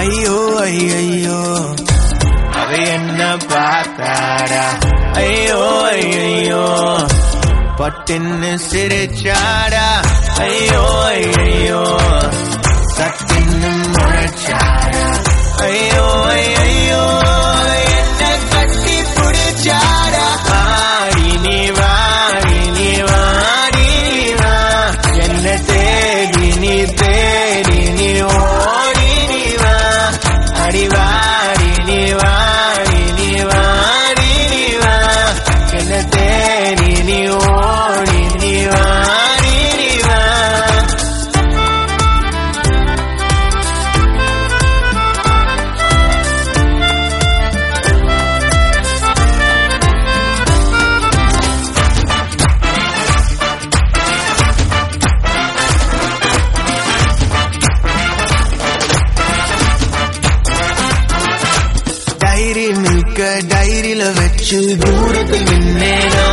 ஐயோ ஐயோ அவ என்ன பார்த்தாரா ஐயோ ஐயோ பட்டுன்னு சிரிச்சாடா ஐயோ ஐயோ சட்டுன்னு டைரி டைரியில வச்சு தூரத்தில் நின்னேனா?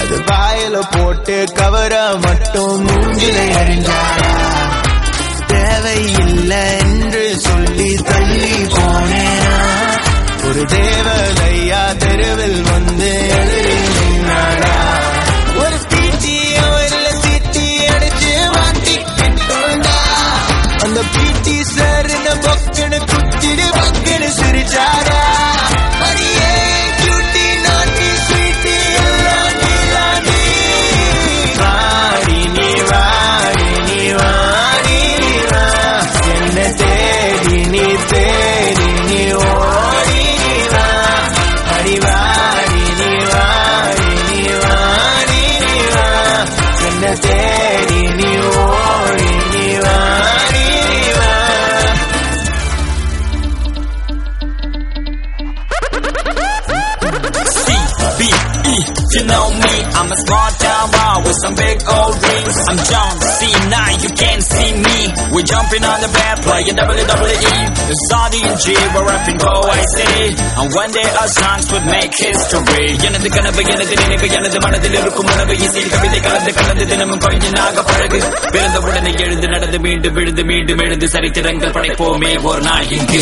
அது வாயில போட்டு கவர மட்டும் மூஞ்சில எறிஞ்சாரா தேவையில்லை என்று சொல்லி தள்ளி போனேனா? ஒரு தேவதையா தெருவில் வந்து you know me, I'm a smart town with some big old dreams. I'm John C9, you can't see me. We're jumping on the bed, playing WWE. The Saudi and G, we're rapping I City. And one day our songs would make history. எனது கனவு எனது நினைவு எனது மனதில் இருக்கும் உணவு இசையில் கவிதை கலந்து கலந்து தினமும் கவிஞனாக பழகு பிறந்த உடனே எழுந்து நடந்து மீண்டும் விழுந்து மீண்டும் எழுந்து சரித்திரங்கள் படைப்போமே ஒரு நாள் இங்கு